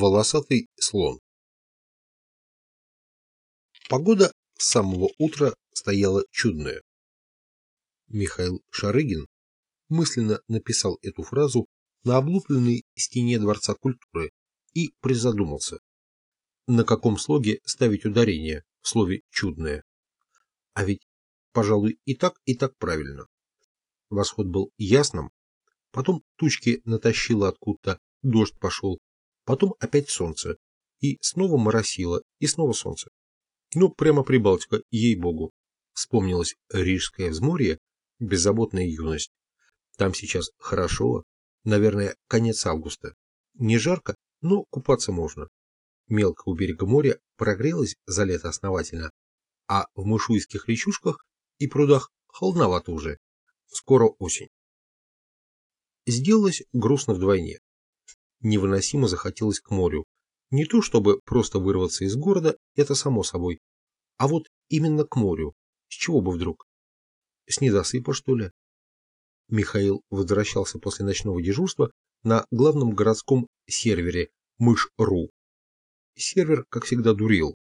Волосатый слон Погода с самого утра стояла чудная. Михаил Шарыгин мысленно написал эту фразу на облупленной стене Дворца культуры и призадумался, на каком слоге ставить ударение в слове «чудное». А ведь, пожалуй, и так, и так правильно. Восход был ясным, потом тучки натащило откуда-то, дождь пошел, потом опять солнце, и снова моросило, и снова солнце. Ну, прямо Прибалтика, ей-богу. Вспомнилось Рижское взморье, беззаботная юность. Там сейчас хорошо, наверное, конец августа. Не жарко, но купаться можно. Мелко у берега моря прогрелось за лето основательно, а в мышуйских речушках и прудах холодновато уже. Скоро осень. Сделалось грустно вдвойне. Невыносимо захотелось к морю. Не то, чтобы просто вырваться из города, это само собой, а вот именно к морю. С чего бы вдруг? С недосыпа, что ли? Михаил возвращался после ночного дежурства на главном городском сервере Мышь.ру. Сервер, как всегда, дурил.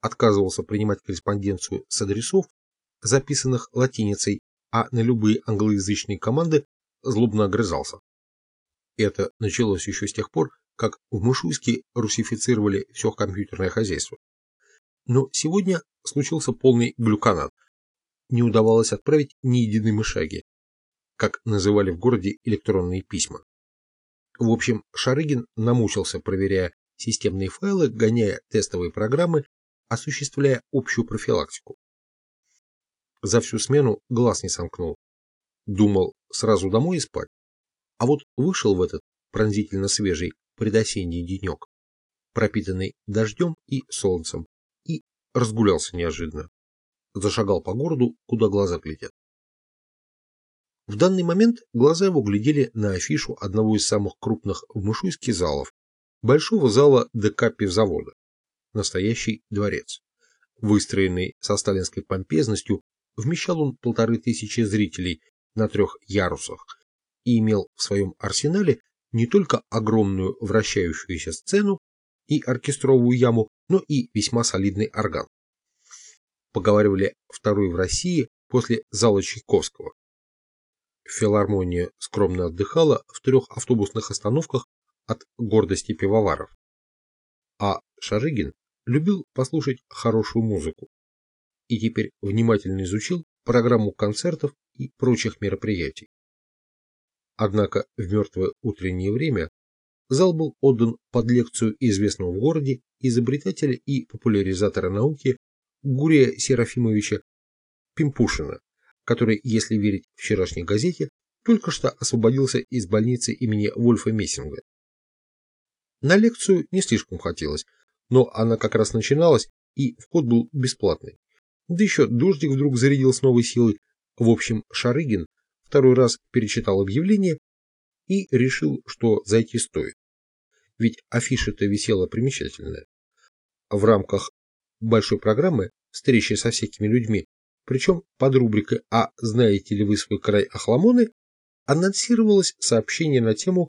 Отказывался принимать корреспонденцию с адресов, записанных латиницей, а на любые англоязычные команды злобно огрызался. Это началось еще с тех пор, как в Мышуйске русифицировали все компьютерное хозяйство. Но сегодня случился полный глюканат. Не удавалось отправить ни единой мышаги, как называли в городе электронные письма. В общем, Шарыгин намучился, проверяя системные файлы, гоняя тестовые программы, осуществляя общую профилактику. За всю смену глаз не сомкнул. Думал сразу домой спать. А вот вышел в этот пронзительно свежий предосенний денек, пропитанный дождем и солнцем, и разгулялся неожиданно. Зашагал по городу, куда глаза глядят. В данный момент глаза его глядели на афишу одного из самых крупных в Мышуйске залов, большого зала ДК пивзавода, настоящий дворец. Выстроенный со сталинской помпезностью, вмещал он полторы тысячи зрителей на трех ярусах и имел в своем арсенале не только огромную вращающуюся сцену и оркестровую яму, но и весьма солидный орган. Поговаривали второй в России после зала Чайковского. Филармония скромно отдыхала в трех автобусных остановках от гордости пивоваров. А Шарыгин любил послушать хорошую музыку и теперь внимательно изучил программу концертов и прочих мероприятий. Однако в мертвое утреннее время зал был отдан под лекцию известного в городе изобретателя и популяризатора науки Гурия Серафимовича Пимпушина, который, если верить вчерашней газете, только что освободился из больницы имени Вольфа Мессинга. На лекцию не слишком хотелось, но она как раз начиналась, и вход был бесплатный. Да еще дождик вдруг зарядил с новой силой. В общем, Шарыгин второй раз перечитал объявление и решил, что зайти стоит. Ведь афиша-то висела примечательная. В рамках большой программы встречи со всякими людьми, причем под рубрикой «А знаете ли вы свой край Ахламоны?» анонсировалось сообщение на тему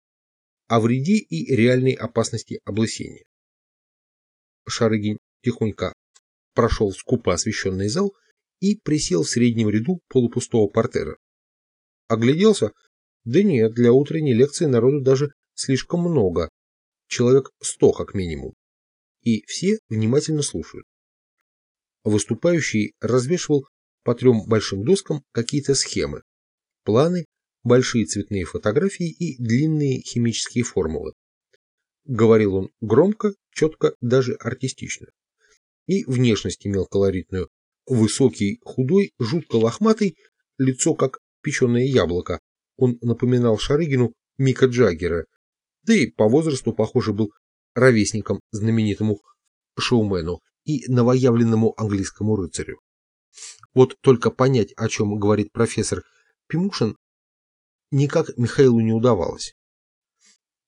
о вреде и реальной опасности облысения. Шарыгин тихонько прошел в скупо освещенный зал и присел в среднем ряду полупустого портера. Огляделся? Да нет, для утренней лекции народу даже слишком много. Человек сто как минимум. И все внимательно слушают. Выступающий развешивал по трем большим доскам какие-то схемы, планы большие цветные фотографии и длинные химические формулы. Говорил он громко, четко, даже артистично. И внешность имел колоритную. Высокий, худой, жутко лохматый, лицо как печеное яблоко. Он напоминал Шарыгину Мика Джаггера, да и по возрасту, похоже, был ровесником знаменитому шоумену и новоявленному английскому рыцарю. Вот только понять, о чем говорит профессор Пимушин, никак Михаилу не удавалось.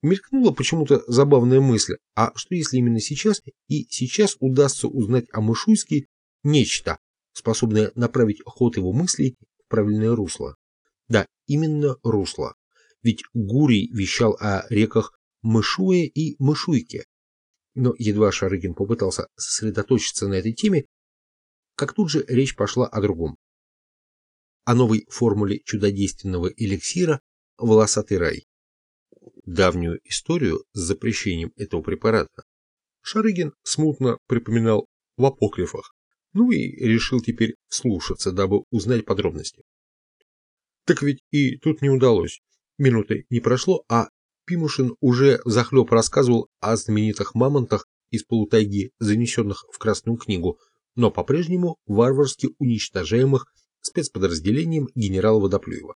Мелькнула почему-то забавная мысль, а что если именно сейчас и сейчас удастся узнать о Мышуйске нечто, способное направить ход его мыслей в правильное русло? Именно русло. Ведь Гурий вещал о реках Мышуе и Мышуйке. Но едва Шарыгин попытался сосредоточиться на этой теме, как тут же речь пошла о другом. О новой формуле чудодейственного эликсира «Волосатый рай». Давнюю историю с запрещением этого препарата Шарыгин смутно припоминал в апокрифах, ну и решил теперь слушаться, дабы узнать подробности. Так ведь и тут не удалось. Минуты не прошло, а Пимушин уже захлеб рассказывал о знаменитых мамонтах из полутайги, занесенных в Красную книгу, но по-прежнему варварски уничтожаемых спецподразделением генерала Водоплюева.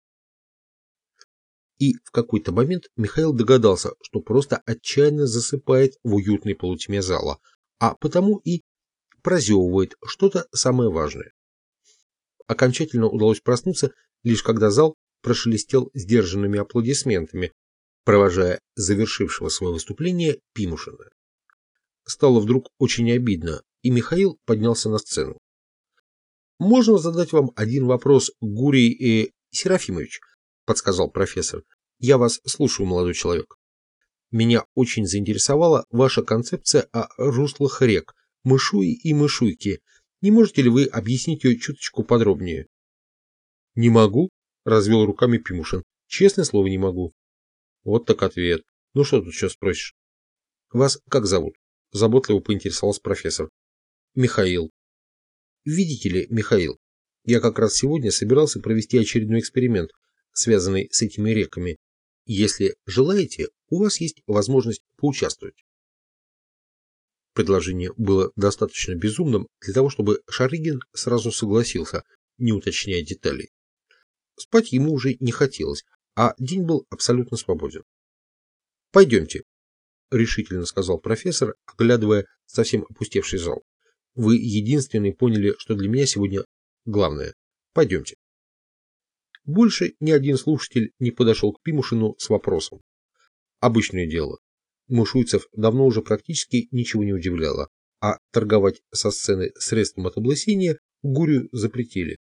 И в какой-то момент Михаил догадался, что просто отчаянно засыпает в уютной полутьме зала, а потому и прозевывает что-то самое важное. Окончательно удалось проснуться, лишь когда зал прошелестел сдержанными аплодисментами, провожая завершившего свое выступление Пимушина. Стало вдруг очень обидно, и Михаил поднялся на сцену. «Можно задать вам один вопрос, Гурий и Серафимович?» – подсказал профессор. «Я вас слушаю, молодой человек. Меня очень заинтересовала ваша концепция о руслах рек, Мышуи и Мышуйки. Не можете ли вы объяснить ее чуточку подробнее?» «Не могу», – развел руками Пимушин. «Честное слово, не могу». Вот так ответ. Ну что тут сейчас спросишь? Вас как зовут? Заботливо поинтересовался профессор. Михаил. Видите ли, Михаил, я как раз сегодня собирался провести очередной эксперимент, связанный с этими реками. Если желаете, у вас есть возможность поучаствовать. Предложение было достаточно безумным для того, чтобы Шарыгин сразу согласился, не уточняя деталей. Спать ему уже не хотелось, а день был абсолютно свободен. «Пойдемте», — решительно сказал профессор, оглядывая совсем опустевший зал. «Вы единственный поняли, что для меня сегодня главное. Пойдемте». Больше ни один слушатель не подошел к Пимушину с вопросом. Обычное дело. Мушуйцев давно уже практически ничего не удивляло, а торговать со сцены средством от облысения Гурю запретили.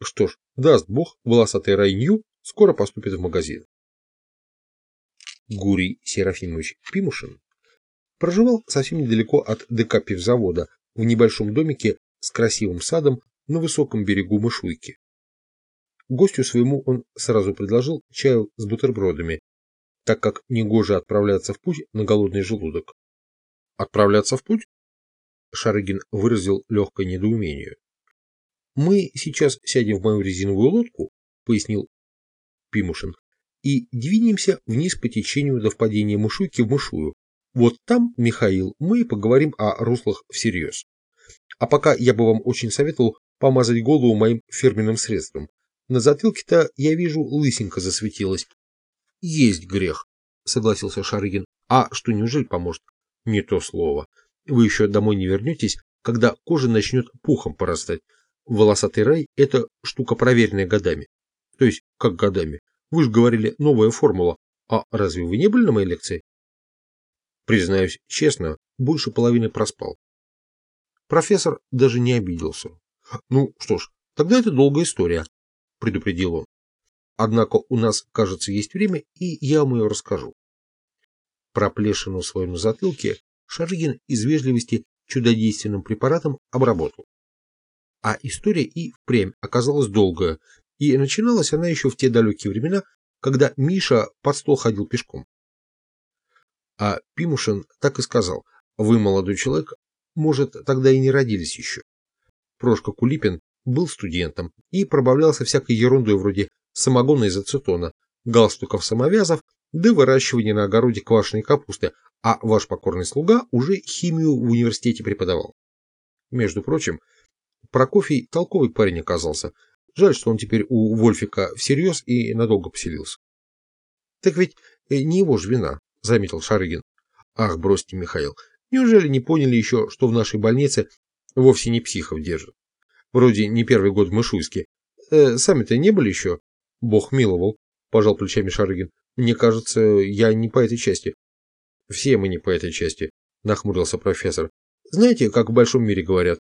Что ж, даст бог, волосатый Райнью скоро поступит в магазин. Гурий Серафимович Пимушин проживал совсем недалеко от ДК пивзавода в небольшом домике с красивым садом на высоком берегу Мышуйки. Гостю своему он сразу предложил чаю с бутербродами, так как негоже отправляться в путь на голодный желудок. «Отправляться в путь?» Шарыгин выразил легкое недоумение. «Мы сейчас сядем в мою резиновую лодку», — пояснил Пимушин, и двинемся вниз по течению до впадения Мышуйки в Мышую. Вот там, Михаил, мы поговорим о руслах всерьез. А пока я бы вам очень советовал помазать голову моим фирменным средством. На затылке-то, я вижу, лысинка засветилась. Есть грех, согласился Шарыгин. А что, неужели поможет? Не то слово. Вы еще домой не вернетесь, когда кожа начнет пухом порастать. Волосатый рай – это штука проверенная годами. То есть, как годами. Вы же говорили, новая формула. А разве вы не были на моей лекции? Признаюсь честно, больше половины проспал. Профессор даже не обиделся. Ну что ж, тогда это долгая история, предупредил он. Однако у нас, кажется, есть время, и я вам ее расскажу. Проплешину свою на затылке Шарыгин из вежливости чудодейственным препаратом обработал. А история и впрямь оказалась долгая, и начиналась она еще в те далекие времена, когда Миша под стол ходил пешком. А Пимушин так и сказал, вы, молодой человек, может, тогда и не родились еще. Прошка Кулипин был студентом и пробавлялся всякой ерундой вроде самогона из ацетона, галстуков-самовязов, да выращивания на огороде квашеной капусты, а ваш покорный слуга уже химию в университете преподавал. Между прочим, Прокофий толковый парень оказался, Жаль, что он теперь у Вольфика всерьез и надолго поселился. Так ведь э, не его же вина, заметил Шарыгин. Ах, бросьте, Михаил, неужели не поняли еще, что в нашей больнице вовсе не психов держат? Вроде не первый год в Мышуйске. Э, Сами-то не были еще? Бог миловал, пожал плечами Шарыгин. Мне кажется, я не по этой части. Все мы не по этой части, нахмурился профессор. Знаете, как в большом мире говорят,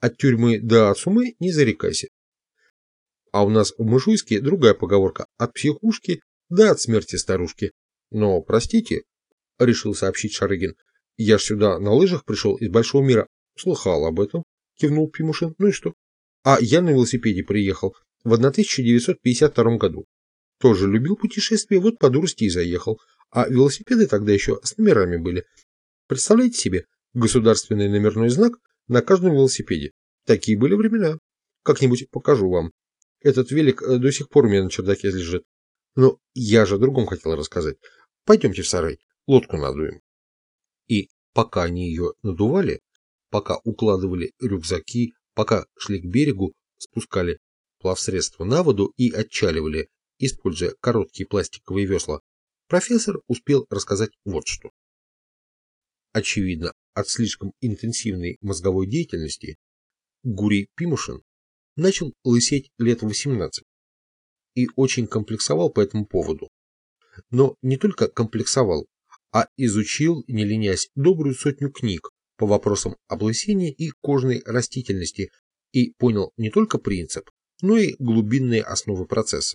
от тюрьмы до от сумы не зарекайся. А у нас в Мышуйске другая поговорка – от психушки до от смерти старушки. Но, простите, решил сообщить Шарыгин. Я ж сюда на лыжах пришел из большого мира. Слыхал об этом, кивнул Пимушин. Ну и что? А я на велосипеде приехал в 1952 году. Тоже любил путешествия, вот по дурости и заехал. А велосипеды тогда еще с номерами были. Представляете себе, государственный номерной знак на каждом велосипеде. Такие были времена. Как-нибудь покажу вам. Этот велик э, до сих пор у меня на чердаке лежит. Но я же о другом хотел рассказать. Пойдемте в сарай, лодку надуем. И пока они ее надували, пока укладывали рюкзаки, пока шли к берегу, спускали плавсредство на воду и отчаливали, используя короткие пластиковые весла, профессор успел рассказать вот что. Очевидно, от слишком интенсивной мозговой деятельности Гурий Пимушин начал лысеть лет 18 и очень комплексовал по этому поводу. Но не только комплексовал, а изучил, не ленясь, добрую сотню книг по вопросам облысения и кожной растительности и понял не только принцип, но и глубинные основы процесса.